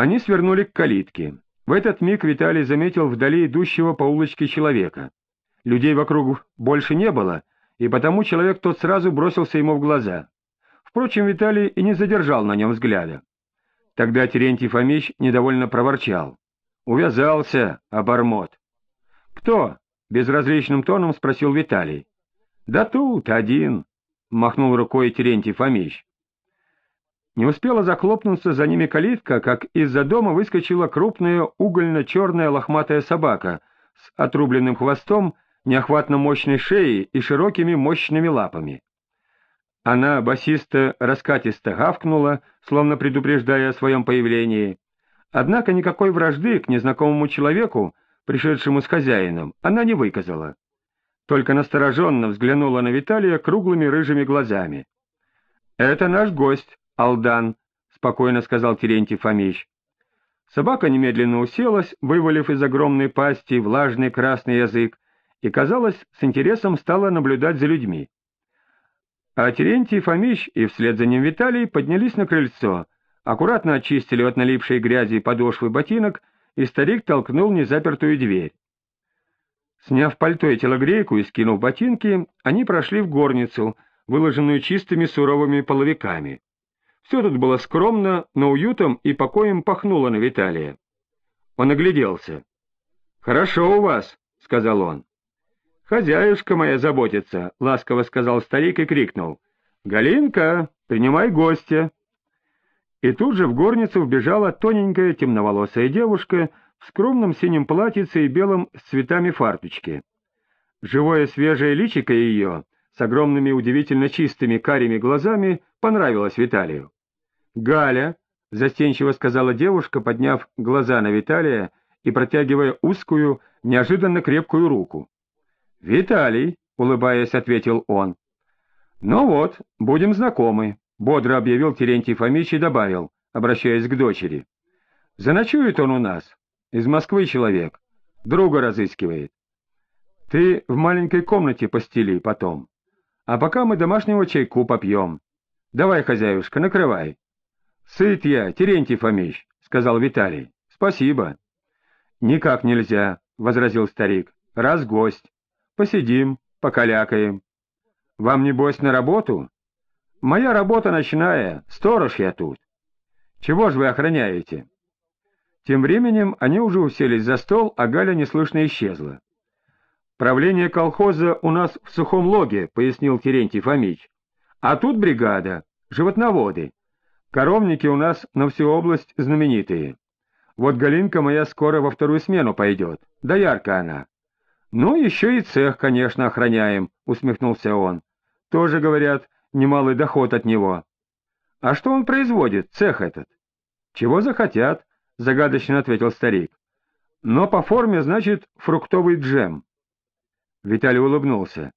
Они свернули к калитке. В этот миг Виталий заметил вдали идущего по улочке человека. Людей вокруг больше не было, и потому человек тот сразу бросился ему в глаза. Впрочем, Виталий и не задержал на нем взгляда. Тогда Терентий Фомич недовольно проворчал. «Увязался, обормот». «Кто?» — безразличным тоном спросил Виталий. «Да тут один», — махнул рукой Терентий Фомич. Не успела захлопнуться за ними калитка, как из-за дома выскочила крупная угольно-черная лохматая собака с отрубленным хвостом, неохватно мощной шеей и широкими мощными лапами. Она басисто-раскатисто гавкнула, словно предупреждая о своем появлении. Однако никакой вражды к незнакомому человеку, пришедшему с хозяином, она не выказала. Только настороженно взглянула на Виталия круглыми рыжими глазами. «Это наш гость», Алдан, — спокойно сказал Терентий Фомич. Собака немедленно уселась, вывалив из огромной пасти влажный красный язык, и, казалось, с интересом стала наблюдать за людьми. А Терентий Фомич и вслед за ним Виталий поднялись на крыльцо, аккуратно очистили от налипшей грязи подошвы ботинок, и старик толкнул незапертую дверь. Сняв пальто и телогрейку и скинув ботинки, они прошли в горницу, выложенную чистыми суровыми половиками. Все тут было скромно, но уютом и покоем пахнуло на Виталия. Он огляделся. — Хорошо у вас, — сказал он. — Хозяюшка моя заботится, — ласково сказал старик и крикнул. — Галинка, принимай гостя. И тут же в горницу вбежала тоненькая темноволосая девушка в скромном синем платьице и белом с цветами фарточки. Живое свежее личико ее с огромными удивительно чистыми карими глазами понравилось Виталию. «Галя», — застенчиво сказала девушка, подняв глаза на Виталия и протягивая узкую, неожиданно крепкую руку. «Виталий», — улыбаясь, ответил он. «Ну вот, будем знакомы», — бодро объявил Терентий Фомич и добавил, обращаясь к дочери. «Заночует он у нас. Из Москвы человек. Друга разыскивает. Ты в маленькой комнате постели потом. А пока мы домашнего чайку попьем. Давай, хозяюшка, накрывай». — Сыт я, Терентий Фомич, — сказал Виталий. — Спасибо. — Никак нельзя, — возразил старик. — Раз гость. Посидим, покалякаем. — Вам, небось, на работу? — Моя работа ночная, сторож я тут. — Чего ж вы охраняете? Тем временем они уже уселись за стол, а Галя неслышно исчезла. — Правление колхоза у нас в сухом логе, — пояснил Терентий Фомич. — А тут бригада, животноводы. Коровники у нас на всю область знаменитые. Вот Галинка моя скоро во вторую смену пойдет, да ярко она. Ну, еще и цех, конечно, охраняем, — усмехнулся он. Тоже, говорят, немалый доход от него. А что он производит, цех этот? Чего захотят, — загадочно ответил старик. Но по форме, значит, фруктовый джем. Виталий улыбнулся.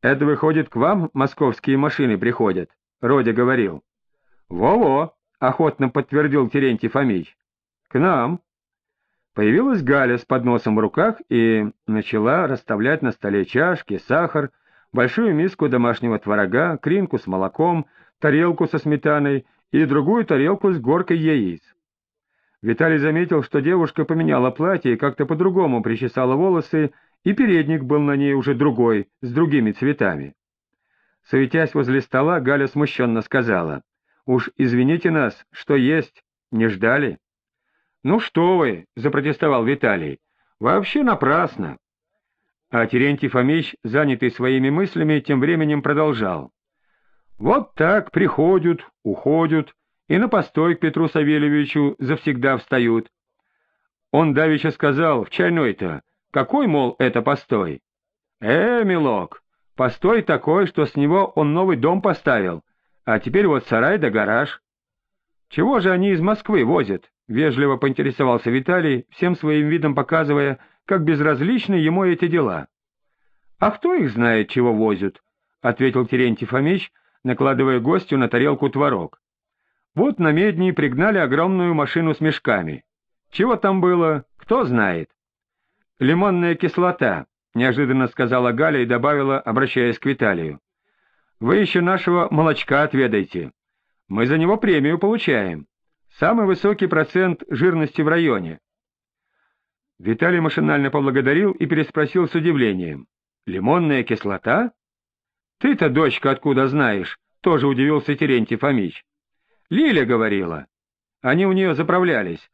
Это, выходит, к вам московские машины приходят, — Родя говорил. «Во-во!» — охотно подтвердил Терентий Фомич. «К нам!» Появилась Галя с подносом в руках и начала расставлять на столе чашки, сахар, большую миску домашнего творога, кринку с молоком, тарелку со сметаной и другую тарелку с горкой яиц. Виталий заметил, что девушка поменяла платье и как-то по-другому причесала волосы, и передник был на ней уже другой, с другими цветами. Суетясь возле стола, Галя смущенно сказала, Уж извините нас, что есть, не ждали. — Ну что вы, — запротестовал Виталий, — вообще напрасно. А Терентий Фомич, занятый своими мыслями, тем временем продолжал. Вот так приходят, уходят, и на постой к Петру Савельевичу завсегда встают. Он давеча сказал, в чайной-то, какой, мол, это постой? Э, милок, постой такой, что с него он новый дом поставил, а теперь вот сарай да гараж. Чего же они из Москвы возят? — вежливо поинтересовался Виталий, всем своим видом показывая, как безразличны ему эти дела. — А кто их знает, чего возят? — ответил Терентий Фомич, накладывая гостю на тарелку творог. Вот на медни пригнали огромную машину с мешками. Чего там было, кто знает. — Лимонная кислота, — неожиданно сказала Галя и добавила, обращаясь к Виталию. Вы еще нашего молочка отведайте. Мы за него премию получаем. Самый высокий процент жирности в районе. Виталий машинально поблагодарил и переспросил с удивлением. «Лимонная кислота?» «Ты-то, дочка, откуда знаешь?» — тоже удивился Терентий Фомич. «Лиля говорила. Они у нее заправлялись.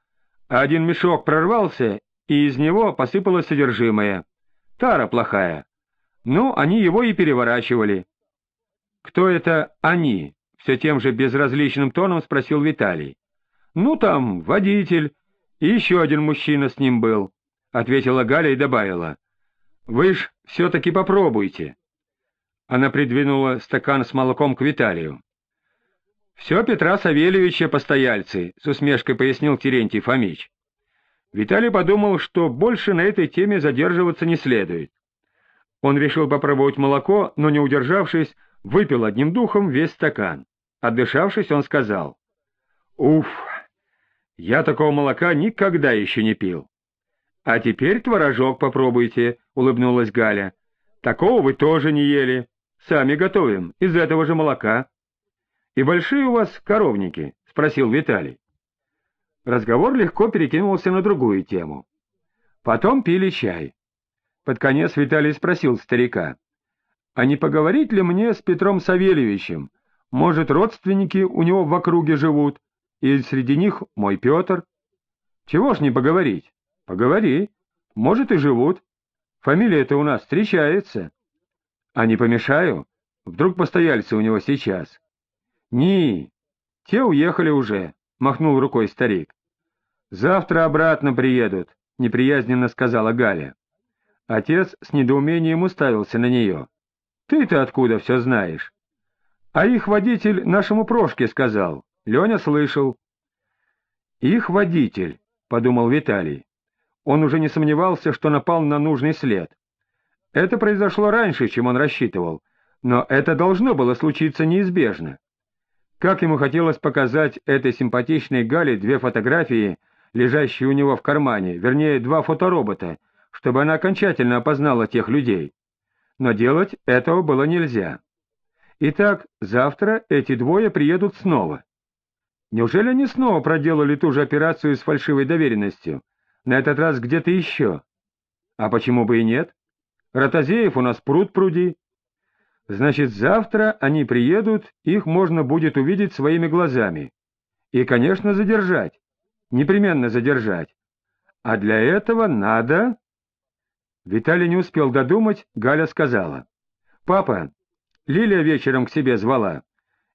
А один мешок прорвался, и из него посыпалось содержимое. Тара плохая. Ну, они его и переворачивали». «Кто это «они»?» — все тем же безразличным тоном спросил Виталий. «Ну, там, водитель, и еще один мужчина с ним был», — ответила Галя и добавила. «Вы ж все-таки попробуйте». Она придвинула стакан с молоком к Виталию. «Все Петра Савельевича постояльцы», — с усмешкой пояснил Терентий Фомич. Виталий подумал, что больше на этой теме задерживаться не следует. Он решил попробовать молоко, но, не удержавшись, выпил одним духом весь стакан. Отдышавшись, он сказал, «Уф, я такого молока никогда еще не пил». «А теперь творожок попробуйте», — улыбнулась Галя. «Такого вы тоже не ели. Сами готовим, из этого же молока». «И большие у вас коровники?» — спросил Виталий. Разговор легко перекинулся на другую тему. Потом пили чай. Под конец Виталий спросил старика, «А не поговорить ли мне с Петром Савельевичем? Может, родственники у него в округе живут, и среди них мой Петр?» «Чего ж не поговорить? Поговори. Может, и живут. Фамилия-то у нас встречается. А не помешаю? Вдруг постояльцы у него сейчас?» «Ни, те уехали уже», — махнул рукой старик. «Завтра обратно приедут», — неприязненно сказала Галя. Отец с недоумением уставился на нее. «Ты-то откуда все знаешь?» «А их водитель нашему Прошке сказал. Леня слышал». «Их водитель», — подумал Виталий. Он уже не сомневался, что напал на нужный след. Это произошло раньше, чем он рассчитывал, но это должно было случиться неизбежно. Как ему хотелось показать этой симпатичной Гале две фотографии, лежащие у него в кармане, вернее, два фоторобота, чтобы она окончательно опознала тех людей. Но делать этого было нельзя. Итак, завтра эти двое приедут снова. Неужели они снова проделали ту же операцию с фальшивой доверенностью? На этот раз где-то еще. А почему бы и нет? Ротозеев у нас пруд пруди. Значит, завтра они приедут, их можно будет увидеть своими глазами. И, конечно, задержать. Непременно задержать. А для этого надо... Виталий не успел додумать, Галя сказала. «Папа, Лилия вечером к себе звала.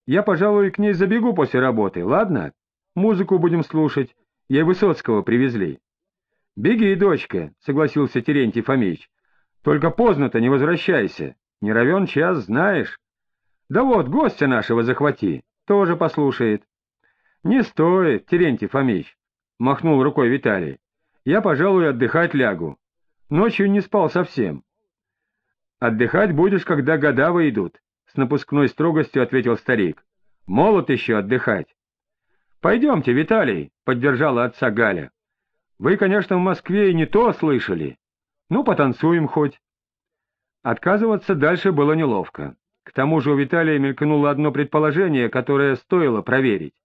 Я, пожалуй, к ней забегу после работы, ладно? Музыку будем слушать. Ей Высоцкого привезли». «Беги, дочка», — согласился Терентий Фомич. «Только поздно-то не возвращайся. Не равен час, знаешь. Да вот, гостя нашего захвати, тоже послушает». «Не стоит, Терентий Фомич», — махнул рукой Виталий. «Я, пожалуй, отдыхать лягу. Ночью не спал совсем». «Отдыхать будешь, когда года выйдут», — с напускной строгостью ответил старик. «Молод еще отдыхать». «Пойдемте, Виталий», — поддержала отца Галя. Вы, конечно, в Москве и не то слышали. Ну, потанцуем хоть. Отказываться дальше было неловко. К тому же у Виталия мелькнуло одно предположение, которое стоило проверить.